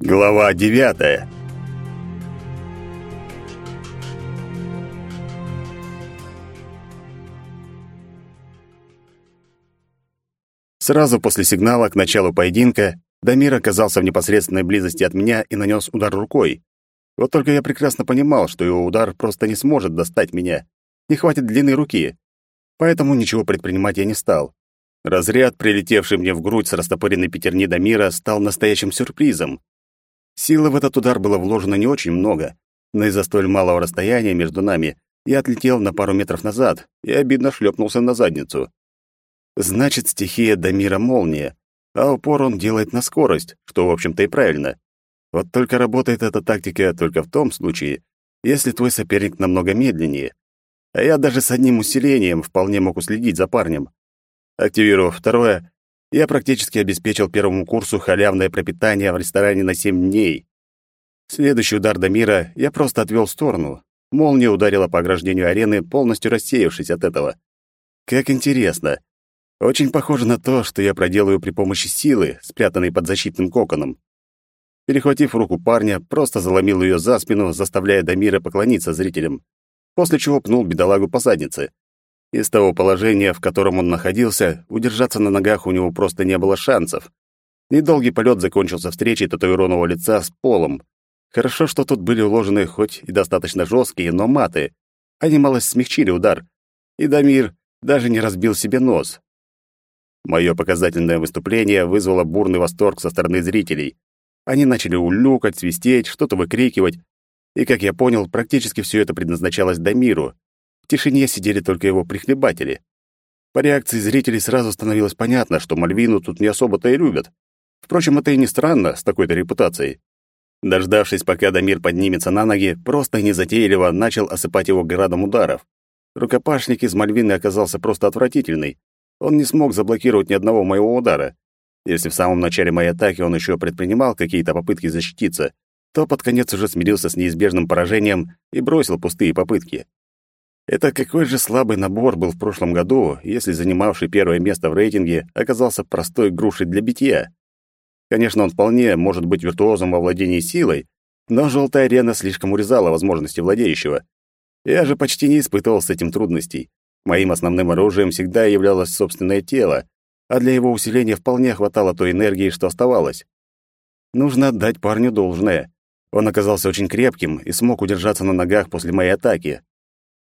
Глава девятая. Сразу после сигнала к началу поединка Дамир оказался в непосредственной близости от меня и нанес удар рукой. Вот только я прекрасно понимал, что его удар просто не сможет достать меня. Не хватит длины руки. Поэтому ничего предпринимать я не стал. Разряд, прилетевший мне в грудь с растопыренной пятерни Дамира, стал настоящим сюрпризом. Силы в этот удар было вложено не очень много, но из-за столь малого расстояния между нами я отлетел на пару метров назад и обидно шлепнулся на задницу. Значит, стихия Дамира — молния, а упор он делает на скорость, что, в общем-то, и правильно. Вот только работает эта тактика только в том случае, если твой соперник намного медленнее. А я даже с одним усилением вполне мог уследить за парнем. Активировав второе, я практически обеспечил первому курсу халявное пропитание в ресторане на семь дней. Следующий удар Дамира я просто отвел в сторону. Молния ударила по ограждению арены, полностью рассеявшись от этого. Как интересно. Очень похоже на то, что я проделаю при помощи силы, спрятанной под защитным коконом. Перехватив руку парня, просто заломил ее за спину, заставляя Дамира поклониться зрителям, после чего пнул бедолагу по заднице. Из того положения, в котором он находился, удержаться на ногах у него просто не было шансов. Недолгий полет закончился встречей татуированного лица с полом. Хорошо, что тут были уложены хоть и достаточно жесткие, но маты. Они малость смягчили удар. И Дамир даже не разбил себе нос. Мое показательное выступление вызвало бурный восторг со стороны зрителей. Они начали улюкать, свистеть, что-то выкрикивать. И, как я понял, практически все это предназначалось Дамиру. В тишине сидели только его прихлебатели. По реакции зрителей сразу становилось понятно, что Мальвину тут не особо-то и любят. Впрочем, это и не странно с такой-то репутацией. Дождавшись, пока Дамир поднимется на ноги, просто незатейливо начал осыпать его градом ударов. Рукопашник из Мальвины оказался просто отвратительный. Он не смог заблокировать ни одного моего удара. Если в самом начале моей атаки он еще предпринимал какие-то попытки защититься, то под конец уже смирился с неизбежным поражением и бросил пустые попытки. Это какой же слабый набор был в прошлом году, если занимавший первое место в рейтинге оказался простой грушей для битья. Конечно, он вполне может быть виртуозом во владении силой, но желтая арена слишком урезала возможности владеющего. Я же почти не испытывал с этим трудностей. Моим основным оружием всегда являлось собственное тело, а для его усиления вполне хватало той энергии, что оставалось. Нужно отдать парню должное. Он оказался очень крепким и смог удержаться на ногах после моей атаки.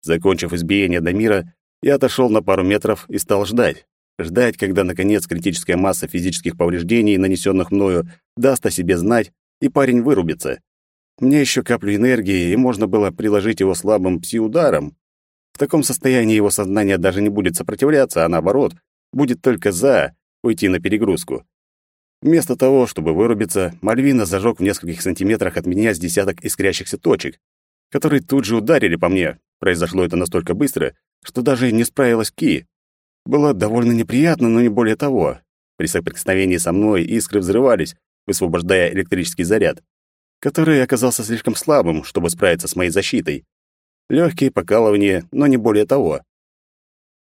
Закончив избиение Дамира, я отошел на пару метров и стал ждать. Ждать, когда, наконец, критическая масса физических повреждений, нанесенных мною, даст о себе знать, и парень вырубится. Мне еще каплю энергии, и можно было приложить его слабым пси-ударом. В таком состоянии его сознание даже не будет сопротивляться, а наоборот, будет только за уйти на перегрузку. Вместо того, чтобы вырубиться, Мальвина зажег в нескольких сантиметрах от меня с десяток искрящихся точек, которые тут же ударили по мне. Произошло это настолько быстро, что даже не справилась Ки. Было довольно неприятно, но не более того. При соприкосновении со мной искры взрывались, высвобождая электрический заряд, который оказался слишком слабым, чтобы справиться с моей защитой. Легкие покалывания, но не более того.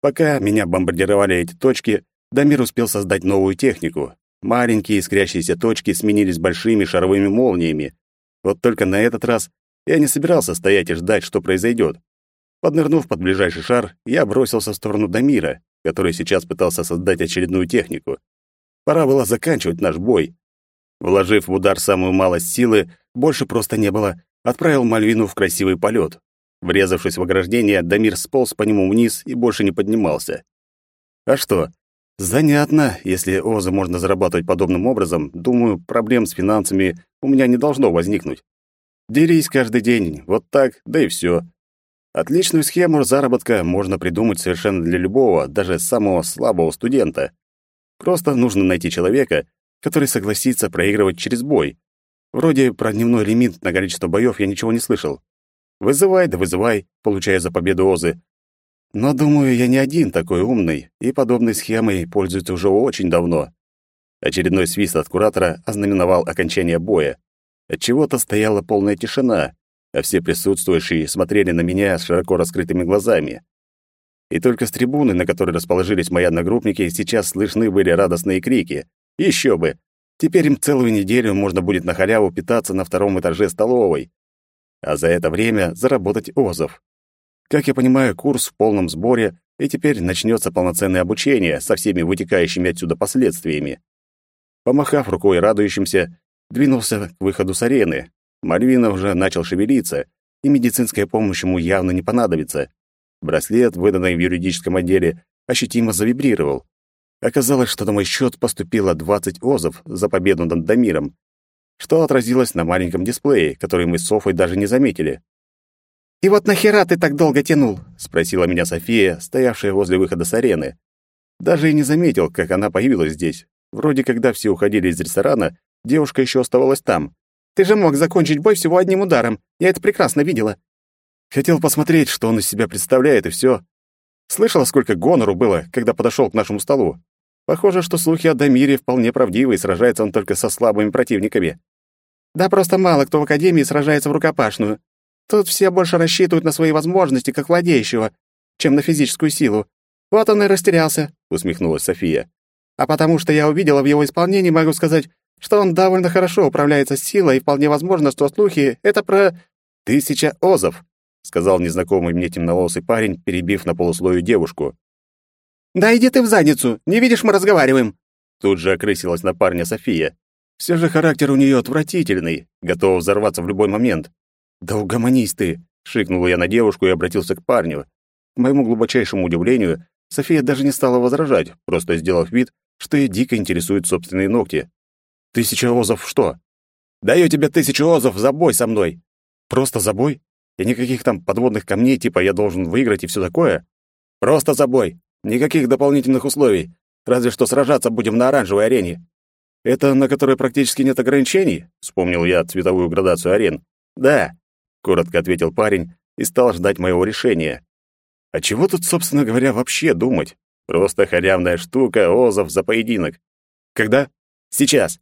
Пока меня бомбардировали эти точки, Дамир успел создать новую технику. Маленькие искрящиеся точки сменились большими шаровыми молниями. Вот только на этот раз я не собирался стоять и ждать, что произойдет. Поднырнув под ближайший шар, я бросился в сторону Дамира, который сейчас пытался создать очередную технику. Пора было заканчивать наш бой. Вложив в удар самую малость силы, больше просто не было, отправил Мальвину в красивый полет. Врезавшись в ограждение, Дамир сполз по нему вниз и больше не поднимался. А что? Занятно. Если озы можно зарабатывать подобным образом, думаю, проблем с финансами у меня не должно возникнуть. Дерись каждый день, вот так, да и все. Отличную схему заработка можно придумать совершенно для любого, даже самого слабого студента. Просто нужно найти человека, который согласится проигрывать через бой. Вроде про дневной лимит на количество боев я ничего не слышал. Вызывай да вызывай, получая за победу Озы. Но, думаю, я не один такой умный, и подобной схемой пользуются уже очень давно. Очередной свист от куратора ознаменовал окончание боя. От чего то стояла полная тишина, а все присутствующие смотрели на меня с широко раскрытыми глазами. И только с трибуны, на которой расположились мои одногруппники, сейчас слышны были радостные крики. Еще бы! Теперь им целую неделю можно будет на халяву питаться на втором этаже столовой, а за это время заработать озов. Как я понимаю, курс в полном сборе, и теперь начнется полноценное обучение со всеми вытекающими отсюда последствиями. Помахав рукой радующимся, двинулся к выходу с арены. Мальвина уже начал шевелиться, и медицинская помощь ему явно не понадобится. Браслет, выданный в юридическом отделе, ощутимо завибрировал. Оказалось, что на мой счет поступило 20 озов за победу над Дамиром, что отразилось на маленьком дисплее, который мы с Софой даже не заметили. «И вот нахера ты так долго тянул?» — спросила меня София, стоявшая возле выхода с арены. Даже и не заметил, как она появилась здесь. Вроде когда все уходили из ресторана, девушка еще оставалась там. «Ты же мог закончить бой всего одним ударом. Я это прекрасно видела». Хотел посмотреть, что он из себя представляет, и все. Слышала, сколько гонору было, когда подошел к нашему столу. Похоже, что слухи о Дамире вполне правдивы, и сражается он только со слабыми противниками. Да просто мало кто в Академии сражается в рукопашную. Тут все больше рассчитывают на свои возможности как владеющего, чем на физическую силу. Вот он и растерялся, усмехнулась София. А потому что я увидела в его исполнении, могу сказать, что он довольно хорошо управляется силой, и вполне возможно, что слухи — это про... «Тысяча озов», — сказал незнакомый мне темноволосый парень, перебив на полуслою девушку. «Да иди ты в задницу! Не видишь, мы разговариваем!» Тут же окрысилась на парня София. Все же характер у нее отвратительный, готова взорваться в любой момент. «Да угомонись ты!» — шикнул я на девушку и обратился к парню. К моему глубочайшему удивлению, София даже не стала возражать, просто сделав вид, что ее дико интересуют собственные ногти. «Тысяча озов что?» «Даю тебе тысячу озов за бой со мной!» «Просто за бой? И никаких там подводных камней, типа я должен выиграть и все такое?» «Просто за бой! Никаких дополнительных условий. Разве что сражаться будем на оранжевой арене. Это на которой практически нет ограничений? Вспомнил я цветовую градацию арен. Да, коротко ответил парень и стал ждать моего решения. А чего тут, собственно говоря, вообще думать? Просто халявная штука, Озов за поединок. Когда? Сейчас.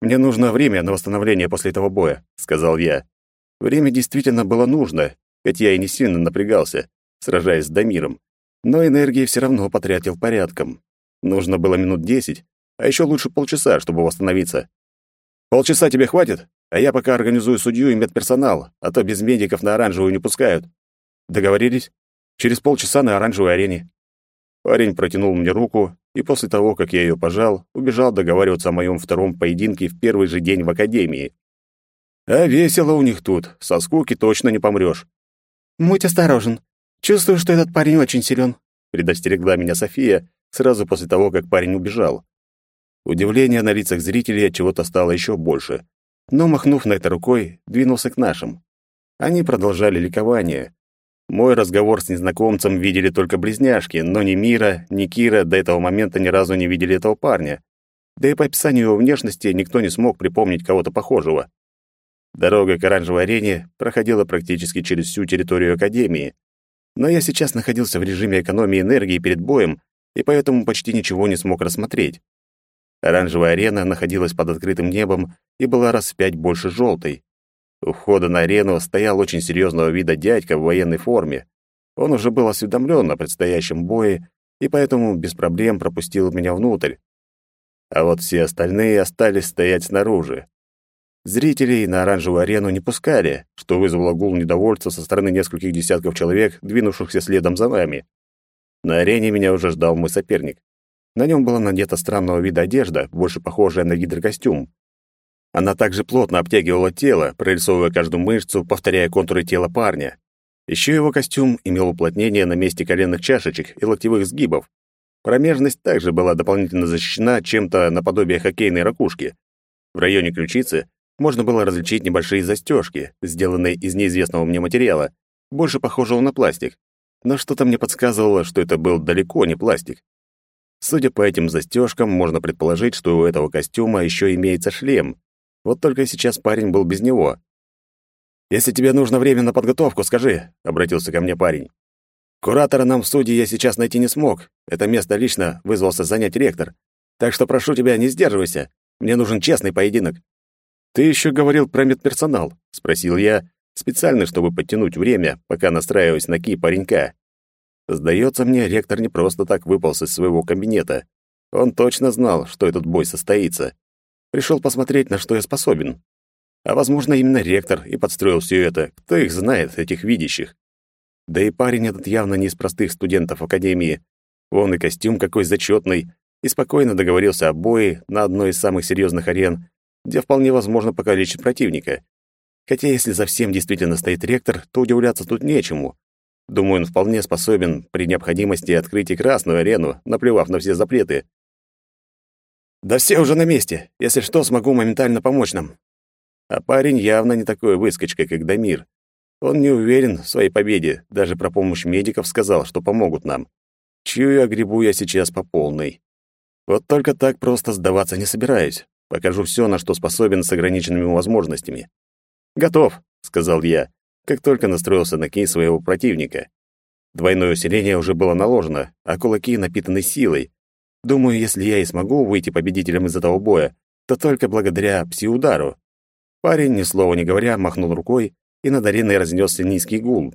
Мне нужно время на восстановление после этого боя, сказал я. Время действительно было нужно, хоть я и не сильно напрягался, сражаясь с Дамиром но энергии все равно потратил порядком. Нужно было минут десять, а еще лучше полчаса, чтобы восстановиться. Полчаса тебе хватит, а я пока организую судью и медперсонал, а то без медиков на оранжевую не пускают. Договорились? Через полчаса на оранжевой арене. Парень протянул мне руку, и после того, как я ее пожал, убежал договариваться о моем втором поединке в первый же день в академии. А весело у них тут, со скуки точно не помрёшь. «Будь осторожен. Чувствую, что этот парень очень силен, предостерегла меня София сразу после того, как парень убежал. Удивление на лицах зрителей от чего-то стало еще больше, но махнув на это рукой, двинулся к нашим. Они продолжали ликование. Мой разговор с незнакомцем видели только близняшки, но ни Мира, ни Кира до этого момента ни разу не видели этого парня. Да и по описанию его внешности никто не смог припомнить кого-то похожего. Дорога к оранжевой арене проходила практически через всю территорию Академии, но я сейчас находился в режиме экономии энергии перед боем, и поэтому почти ничего не смог рассмотреть. Оранжевая арена находилась под открытым небом и была раз в пять больше желтой. У входа на арену стоял очень серьезного вида дядька в военной форме. Он уже был осведомлен о предстоящем бое и поэтому без проблем пропустил меня внутрь. А вот все остальные остались стоять снаружи. Зрителей на оранжевую арену не пускали, что вызвало гул недовольства со стороны нескольких десятков человек, двинувшихся следом за нами. На арене меня уже ждал мой соперник. На нем была надета странного вида одежда, больше похожая на гидрокостюм. Она также плотно обтягивала тело, прорисовывая каждую мышцу, повторяя контуры тела парня. Еще его костюм имел уплотнение на месте коленных чашечек и локтевых сгибов. Промежность также была дополнительно защищена чем-то наподобие хоккейной ракушки. В районе ключицы можно было различить небольшие застежки, сделанные из неизвестного мне материала, больше похожего на пластик. Но что-то мне подсказывало, что это был далеко не пластик. Судя по этим застежкам, можно предположить, что у этого костюма еще имеется шлем. Вот только сейчас парень был без него. «Если тебе нужно время на подготовку, скажи», — обратился ко мне парень. «Куратора нам в суде я сейчас найти не смог. Это место лично вызвался занять ректор. Так что прошу тебя, не сдерживайся. Мне нужен честный поединок. «Ты еще говорил про медперсонал?» — спросил я, специально, чтобы подтянуть время, пока настраиваюсь на ки паренька. Сдается мне, ректор не просто так выполз из своего кабинета. Он точно знал, что этот бой состоится. Пришел посмотреть, на что я способен. А, возможно, именно ректор и подстроил все это. Кто их знает, этих видящих? Да и парень этот явно не из простых студентов Академии. Он и костюм какой зачетный, и спокойно договорился о бое на одной из самых серьезных арен, где вполне возможно покалечить противника. Хотя если за всем действительно стоит ректор, то удивляться тут нечему. Думаю, он вполне способен при необходимости открыть и красную арену, наплевав на все запреты. «Да все уже на месте. Если что, смогу моментально помочь нам». А парень явно не такой выскочка, как Дамир. Он не уверен в своей победе, даже про помощь медиков сказал, что помогут нам. Чью огребу я сейчас по полной. Вот только так просто сдаваться не собираюсь. Покажу все, на что способен с ограниченными возможностями. «Готов», — сказал я, как только настроился на кей своего противника. Двойное усиление уже было наложено, а кулаки напитаны силой. Думаю, если я и смогу выйти победителем из этого боя, то только благодаря пси-удару. Парень, ни слова не говоря, махнул рукой, и над ареной разнесся низкий гул.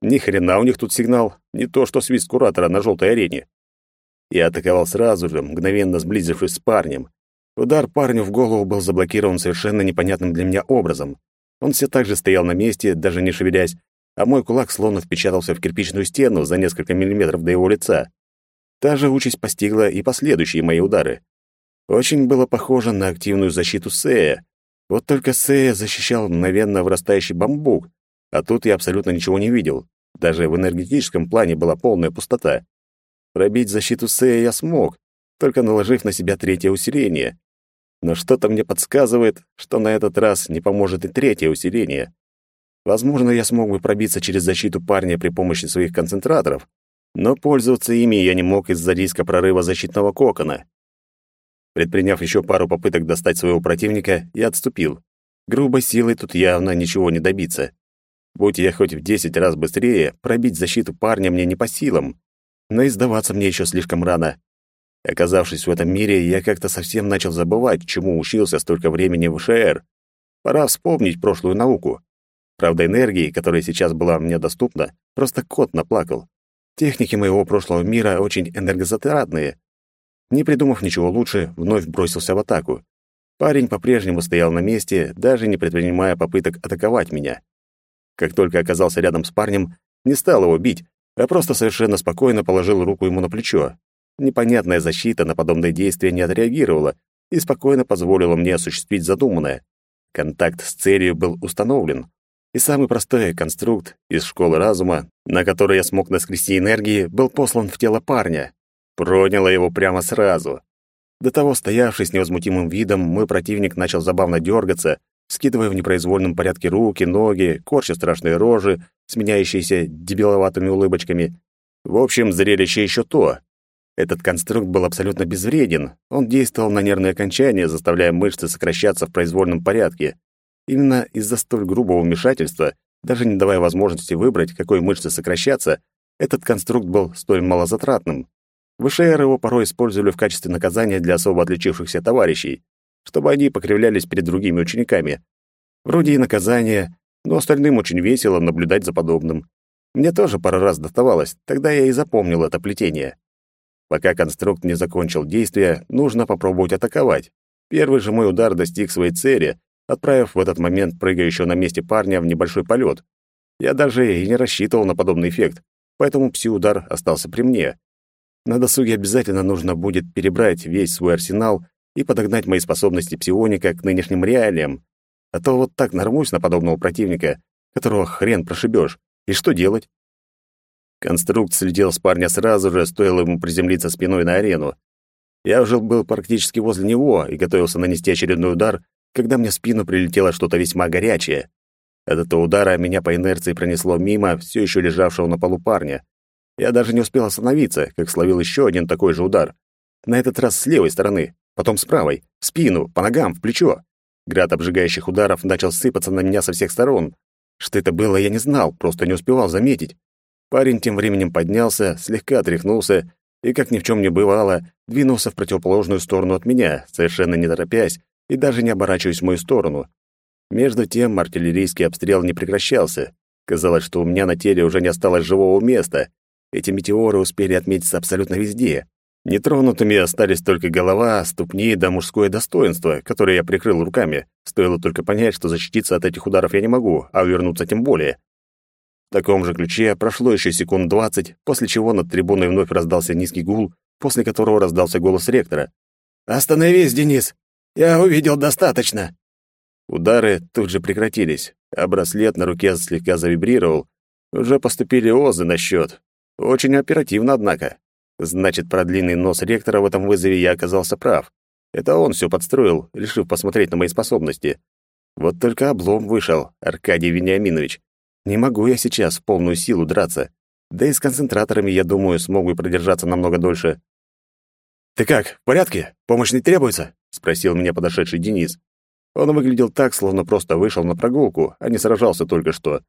Ни хрена у них тут сигнал, не то что свист куратора на желтой арене. Я атаковал сразу же, мгновенно сблизившись с парнем. Удар парню в голову был заблокирован совершенно непонятным для меня образом. Он все так же стоял на месте, даже не шевелясь, а мой кулак словно впечатался в кирпичную стену за несколько миллиметров до его лица. Та же участь постигла и последующие мои удары. Очень было похоже на активную защиту Сея. Вот только Сея защищал мгновенно вырастающий бамбук, а тут я абсолютно ничего не видел. Даже в энергетическом плане была полная пустота. Пробить защиту Сея я смог, только наложив на себя третье усиление но что-то мне подсказывает, что на этот раз не поможет и третье усиление. Возможно, я смог бы пробиться через защиту парня при помощи своих концентраторов, но пользоваться ими я не мог из-за риска прорыва защитного кокона. Предприняв еще пару попыток достать своего противника, я отступил. Грубой силой тут явно ничего не добиться. Будь я хоть в десять раз быстрее, пробить защиту парня мне не по силам. Но и сдаваться мне еще слишком рано. Оказавшись в этом мире, я как-то совсем начал забывать, чему учился столько времени в ШР. Пора вспомнить прошлую науку. Правда, энергии, которая сейчас была мне доступна, просто кот наплакал. Техники моего прошлого мира очень энергозатратные. Не придумав ничего лучше, вновь бросился в атаку. Парень по-прежнему стоял на месте, даже не предпринимая попыток атаковать меня. Как только оказался рядом с парнем, не стал его бить, а просто совершенно спокойно положил руку ему на плечо. Непонятная защита на подобные действия не отреагировала и спокойно позволила мне осуществить задуманное. Контакт с целью был установлен, и самый простой конструкт из школы разума, на который я смог наскрести энергии, был послан в тело парня. Проняло его прямо сразу. До того стоявший с невозмутимым видом, мой противник начал забавно дергаться, скидывая в непроизвольном порядке руки, ноги, корча страшные рожи, сменяющиеся дебиловатыми улыбочками. В общем, зрелище еще то. Этот конструкт был абсолютно безвреден. Он действовал на нервные окончания, заставляя мышцы сокращаться в произвольном порядке. Именно из-за столь грубого вмешательства, даже не давая возможности выбрать, какой мышце сокращаться, этот конструкт был столь малозатратным. ВШР его порой использовали в качестве наказания для особо отличившихся товарищей, чтобы они покривлялись перед другими учениками. Вроде и наказания, но остальным очень весело наблюдать за подобным. Мне тоже пару раз доставалось, тогда я и запомнил это плетение. Пока конструкт не закончил действия, нужно попробовать атаковать. Первый же мой удар достиг своей цели, отправив в этот момент прыгающего на месте парня в небольшой полет. Я даже и не рассчитывал на подобный эффект, поэтому пси-удар остался при мне. На досуге обязательно нужно будет перебрать весь свой арсенал и подогнать мои способности псионика к нынешним реалиям. А то вот так нарвусь на подобного противника, которого хрен прошибешь. И что делать? Конструкт слетел с парня сразу же, стоило ему приземлиться спиной на арену. Я уже был практически возле него и готовился нанести очередной удар, когда мне в спину прилетело что-то весьма горячее. От этого удара меня по инерции пронесло мимо все еще лежавшего на полу парня. Я даже не успел остановиться, как словил еще один такой же удар. На этот раз с левой стороны, потом с правой, в спину, по ногам, в плечо. Град обжигающих ударов начал сыпаться на меня со всех сторон. Что это было, я не знал, просто не успевал заметить. Парень тем временем поднялся, слегка отряхнулся и, как ни в чем не бывало, двинулся в противоположную сторону от меня, совершенно не торопясь и даже не оборачиваясь в мою сторону. Между тем артиллерийский обстрел не прекращался. Казалось, что у меня на теле уже не осталось живого места. Эти метеоры успели отметиться абсолютно везде. Нетронутыми остались только голова, ступни да мужское достоинство, которое я прикрыл руками. Стоило только понять, что защититься от этих ударов я не могу, а увернуться тем более. В таком же ключе прошло еще секунд двадцать, после чего над трибуной вновь раздался низкий гул, после которого раздался голос ректора. «Остановись, Денис! Я увидел достаточно!» Удары тут же прекратились, а браслет на руке слегка завибрировал. Уже поступили озы на счет. Очень оперативно, однако. Значит, про длинный нос ректора в этом вызове я оказался прав. Это он все подстроил, решив посмотреть на мои способности. Вот только облом вышел, Аркадий Вениаминович. Не могу я сейчас в полную силу драться. Да и с концентраторами, я думаю, смогу продержаться намного дольше. «Ты как, в порядке? Помощь не требуется?» — спросил меня подошедший Денис. Он выглядел так, словно просто вышел на прогулку, а не сражался только что.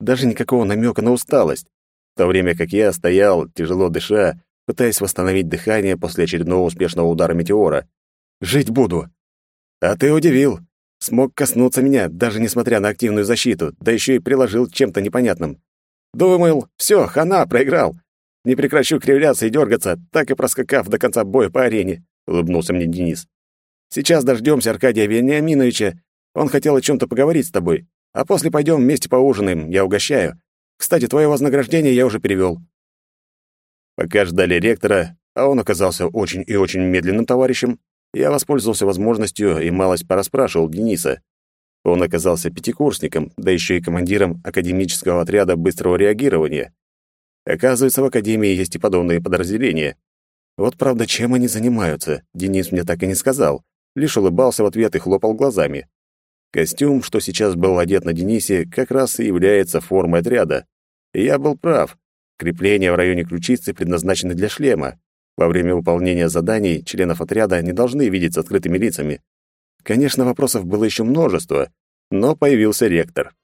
Даже никакого намека на усталость. В то время как я стоял, тяжело дыша, пытаясь восстановить дыхание после очередного успешного удара метеора. «Жить буду!» «А ты удивил. Смог коснуться меня, даже несмотря на активную защиту, да еще и приложил чем-то непонятным. Думал, все, хана, проиграл. Не прекращу кривляться и дергаться, так и проскакав до конца боя по арене», — улыбнулся мне Денис. «Сейчас дождемся Аркадия Вениаминовича. Он хотел о чем-то поговорить с тобой. А после пойдем вместе поужинаем, я угощаю. Кстати, твое вознаграждение я уже перевел». Пока ждали ректора, а он оказался очень и очень медленным товарищем, я воспользовался возможностью и малость порасспрашивал Дениса. Он оказался пятикурсником, да еще и командиром академического отряда быстрого реагирования. Оказывается, в академии есть и подобные подразделения. Вот правда, чем они занимаются, Денис мне так и не сказал, лишь улыбался в ответ и хлопал глазами. Костюм, что сейчас был одет на Денисе, как раз и является формой отряда. И я был прав. Крепления в районе ключицы предназначены для шлема. Во время выполнения заданий членов отряда не должны видеть с открытыми лицами. Конечно, вопросов было еще множество, но появился ректор.